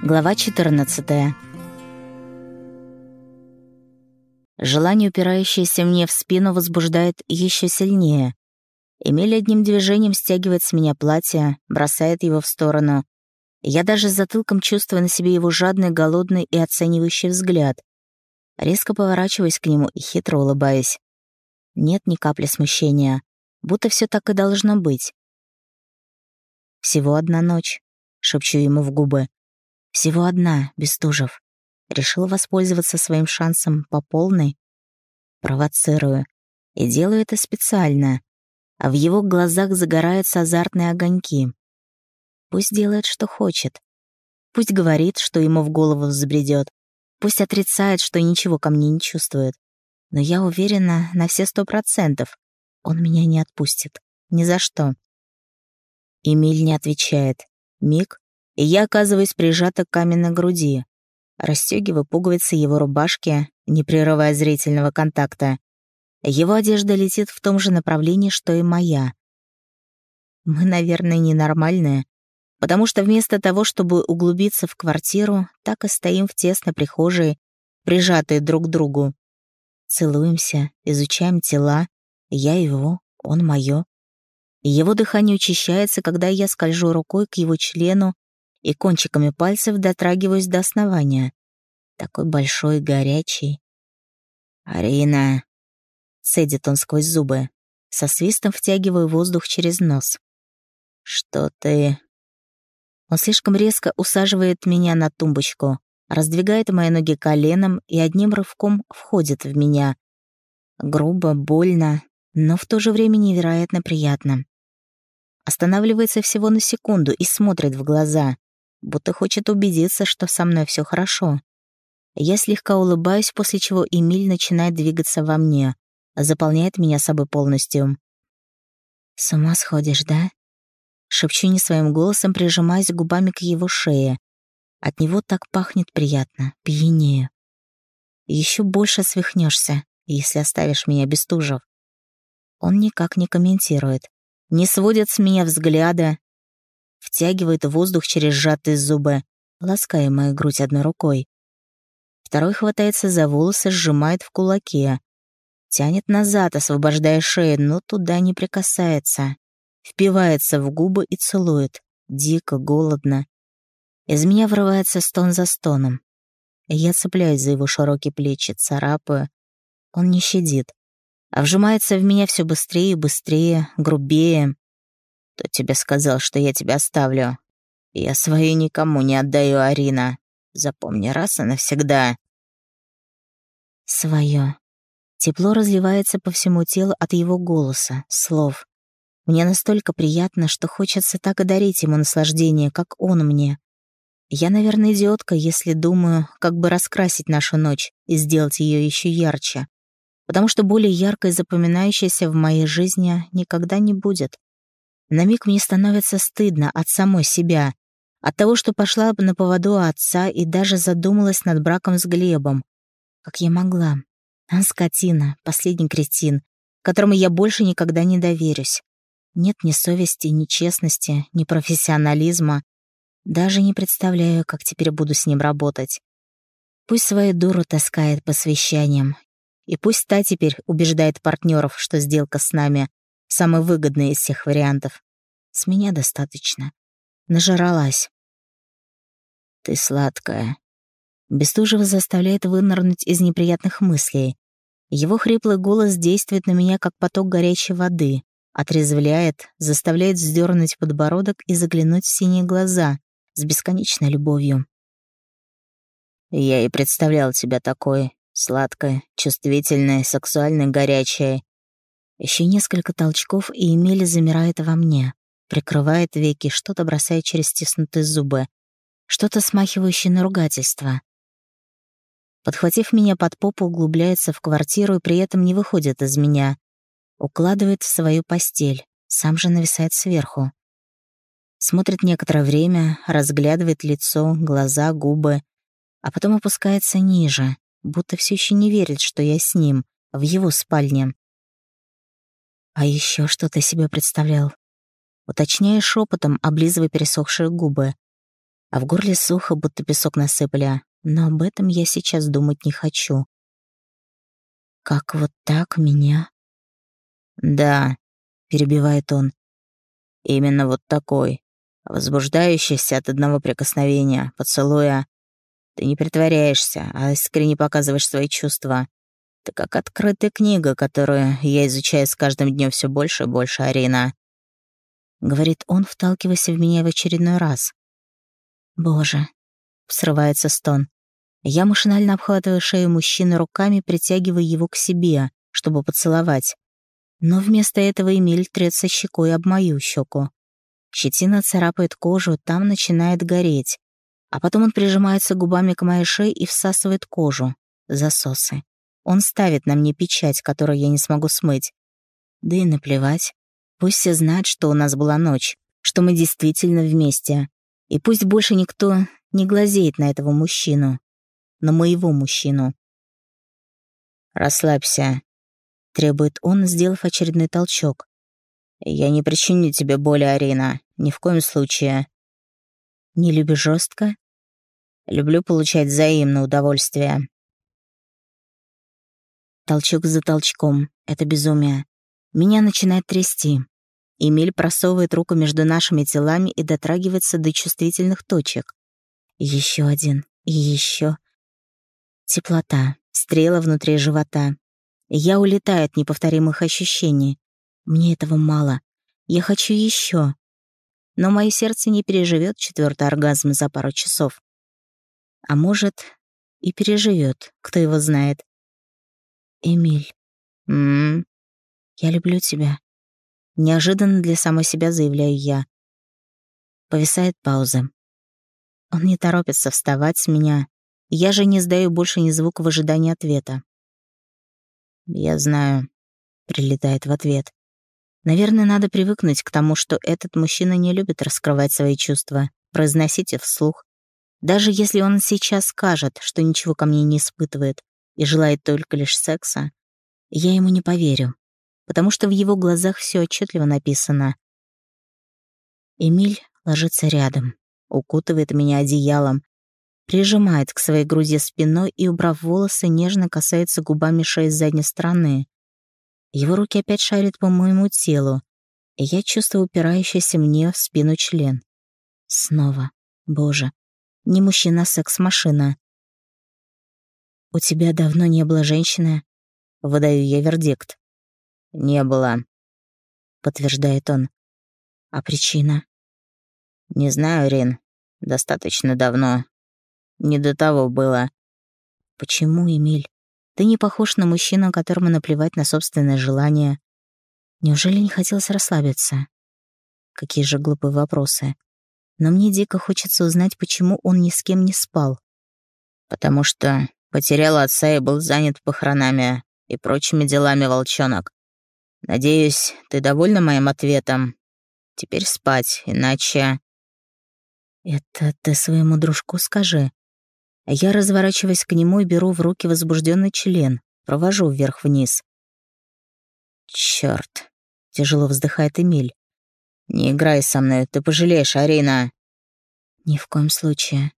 Глава 14. Желание, упирающееся мне в спину, возбуждает еще сильнее. Эмиль одним движением стягивает с меня платье, бросает его в сторону. Я даже затылком чувствую на себе его жадный, голодный и оценивающий взгляд. Резко поворачиваюсь к нему и хитро улыбаюсь. Нет ни капли смущения, будто все так и должно быть. «Всего одна ночь», — шепчу ему в губы. Всего одна, Бестужев. Решил воспользоваться своим шансом по полной. Провоцирую. И делаю это специально. А в его глазах загораются азартные огоньки. Пусть делает, что хочет. Пусть говорит, что ему в голову взбредет. Пусть отрицает, что ничего ко мне не чувствует. Но я уверена на все сто процентов. Он меня не отпустит. Ни за что. Эмиль не отвечает. Миг, и я оказываюсь прижата к каменной груди. Расстегиваю пуговицы его рубашки, не прерывая зрительного контакта. Его одежда летит в том же направлении, что и моя. Мы, наверное, ненормальные, потому что вместо того, чтобы углубиться в квартиру, так и стоим в тесной прихожей, прижатые друг к другу. Целуемся, изучаем тела, я его, он моё. Его дыхание учащается, когда я скольжу рукой к его члену и кончиками пальцев дотрагиваюсь до основания. Такой большой, горячий. «Арина!» — цедит он сквозь зубы. Со свистом втягиваю воздух через нос. «Что ты...» Он слишком резко усаживает меня на тумбочку, раздвигает мои ноги коленом и одним рывком входит в меня. Грубо, больно, но в то же время невероятно приятно. Останавливается всего на секунду и смотрит в глаза будто хочет убедиться, что со мной все хорошо. Я слегка улыбаюсь, после чего Эмиль начинает двигаться во мне, заполняет меня собой полностью. «С ума сходишь, да?» Шепчу не своим голосом, прижимаясь губами к его шее. От него так пахнет приятно, пьянее. Еще больше свихнешься, если оставишь меня без тужев. Он никак не комментирует, не сводит с меня взгляда, втягивает воздух через сжатые зубы, лаская мою грудь одной рукой. Второй хватается за волосы, сжимает в кулаке. Тянет назад, освобождая шею, но туда не прикасается. Впивается в губы и целует. Дико, голодно. Из меня врывается стон за стоном. Я цепляюсь за его широкие плечи, царапаю. Он не щадит, а вжимается в меня все быстрее и быстрее, грубее, кто тебе сказал, что я тебя оставлю? Я свои никому не отдаю, Арина. Запомни раз и навсегда. Своё. Тепло разливается по всему телу от его голоса, слов. Мне настолько приятно, что хочется так и дарить ему наслаждение, как он мне. Я, наверное, идиотка, если думаю, как бы раскрасить нашу ночь и сделать ее еще ярче. Потому что более яркой запоминающейся в моей жизни никогда не будет. На миг мне становится стыдно от самой себя, от того, что пошла на поводу отца и даже задумалась над браком с Глебом. Как я могла? Он скотина, последний кретин, которому я больше никогда не доверюсь. Нет ни совести, ни честности, ни профессионализма. Даже не представляю, как теперь буду с ним работать. Пусть свою дуру таскает по совещаниям. И пусть та теперь убеждает партнеров, что сделка с нами Самый выгодный из всех вариантов. С меня достаточно. Нажралась. Ты сладкая. Бестужева заставляет вынырнуть из неприятных мыслей. Его хриплый голос действует на меня, как поток горячей воды. Отрезвляет, заставляет вздернуть подбородок и заглянуть в синие глаза с бесконечной любовью. Я и представлял тебя такой, сладкой, чувствительной, сексуальной, горячей. Еще несколько толчков, и Эмили замирает во мне, прикрывает веки, что-то бросает через стиснутые зубы, что-то смахивающее на ругательство. Подхватив меня под попу, углубляется в квартиру и при этом не выходит из меня. Укладывает в свою постель, сам же нависает сверху. Смотрит некоторое время, разглядывает лицо, глаза, губы, а потом опускается ниже, будто все еще не верит, что я с ним, в его спальне. А еще что ты себе представлял? Уточняя шепотом, облизывая пересохшие губы. а в горле сухо, будто песок насыпали, но об этом я сейчас думать не хочу. «Как вот так меня?» «Да», — перебивает он, — «именно вот такой, возбуждающийся от одного прикосновения, поцелуя. Ты не притворяешься, а искренне показываешь свои чувства. Ты как открытая книга, которую я изучаю с каждым днем все больше и больше, Арина. Говорит он, вталкиваясь в меня в очередной раз. Боже, срывается стон. Я машинально обхватываю шею мужчины руками, притягивая его к себе, чтобы поцеловать. Но вместо этого Эмиль трется щекой об мою щеку. Щетина царапает кожу, там начинает гореть. А потом он прижимается губами к моей шее и всасывает кожу. Засосы. Он ставит на мне печать, которую я не смогу смыть. Да и наплевать. Пусть все знают, что у нас была ночь, что мы действительно вместе. И пусть больше никто не глазеет на этого мужчину. На моего мужчину. «Расслабься», — требует он, сделав очередной толчок. «Я не причиню тебе боли, Арина. Ни в коем случае». «Не любишь жестко? «Люблю получать взаимное удовольствие. Толчок за толчком. Это безумие. Меня начинает трясти. Эмиль просовывает руку между нашими телами и дотрагивается до чувствительных точек. Еще один. И еще. Теплота. Стрела внутри живота. Я улетаю от неповторимых ощущений. Мне этого мало. Я хочу еще. Но мое сердце не переживет четвертый оргазм за пару часов. А может, и переживет, кто его знает. Эмиль. М, Я люблю тебя. Неожиданно для самой себя заявляю я. Повисает пауза. Он не торопится вставать с меня. Я же не сдаю больше ни звука в ожидании ответа. Я знаю, прилетает в ответ. Наверное, надо привыкнуть к тому, что этот мужчина не любит раскрывать свои чувства, произносить их вслух. Даже если он сейчас скажет, что ничего ко мне не испытывает, и желает только лишь секса, я ему не поверю, потому что в его глазах все отчетливо написано. Эмиль ложится рядом, укутывает меня одеялом, прижимает к своей груди спиной и, убрав волосы, нежно касается губами шеи с задней стороны. Его руки опять шарят по моему телу, и я чувствую упирающийся мне в спину член. Снова. Боже. Не мужчина, а секс-машина. «У тебя давно не было женщины?» Выдаю я вердикт. «Не было», — подтверждает он. «А причина?» «Не знаю, Рин. Достаточно давно. Не до того было». «Почему, Эмиль? Ты не похож на мужчину, которому наплевать на собственное желание. Неужели не хотелось расслабиться?» Какие же глупые вопросы. Но мне дико хочется узнать, почему он ни с кем не спал. «Потому что Потерял отца и был занят похоронами и прочими делами волчонок. Надеюсь, ты довольна моим ответом? Теперь спать, иначе...» «Это ты своему дружку скажи». Я разворачиваюсь к нему и беру в руки возбужденный член, провожу вверх-вниз. «Чёрт!» — тяжело вздыхает Эмиль. «Не играй со мной, ты пожалеешь, Арина!» «Ни в коем случае.